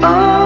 Oh.